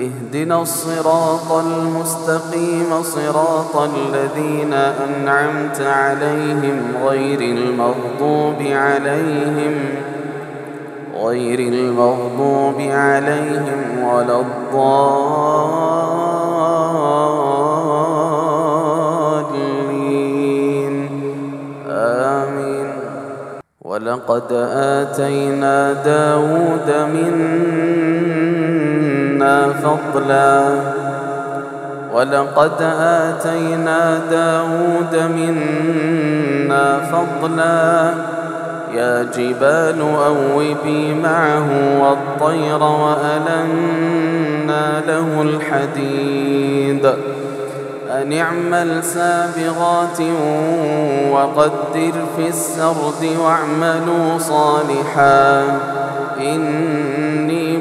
اهدنا الصراط المستقيم صراط الذين أنعمت عليهم غير المغضوب عليهم غير المغضوب عليهم ولا الضالين. آمين. ولقد آتينا داود منا فضلا. ولقد آتينا داود منا فضلا. يا جبال أوبي معه والطير وألنا له الحديد. أن اعمل سابغات وقدر في السرد واعملوا صالحا. إني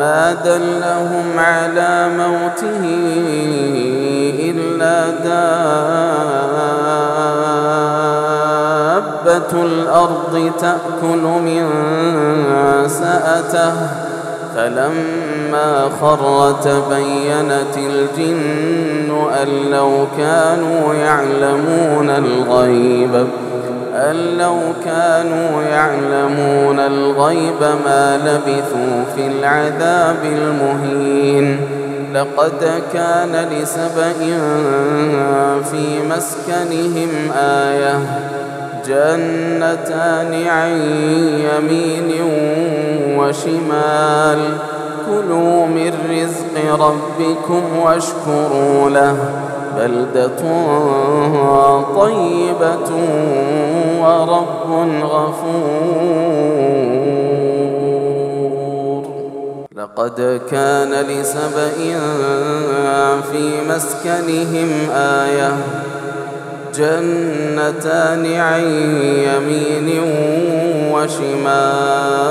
ما دلهم على موته إلا دابة الأرض تأكل من سأته. فلما خر تبينت الجن أن لو كانوا يعلمون الغيب. أن لو كانوا يعلمون الغيب ما لبثوا في العذاب المهين. لقد كان لسبإ في مسكنهم آية جنتان عن يمين وشمال. كلوا من رزق ربكم واشكروا له. بلدة طيبة ورب غفور. لقد كان لسبإ في مسكنهم آية جنتان عن يمين وشمال.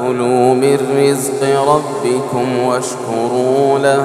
كلوا من رزق ربكم واشكروا له.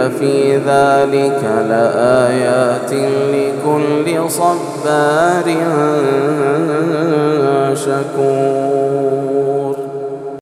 إن في ذلك لآيات لكل صبار شكور.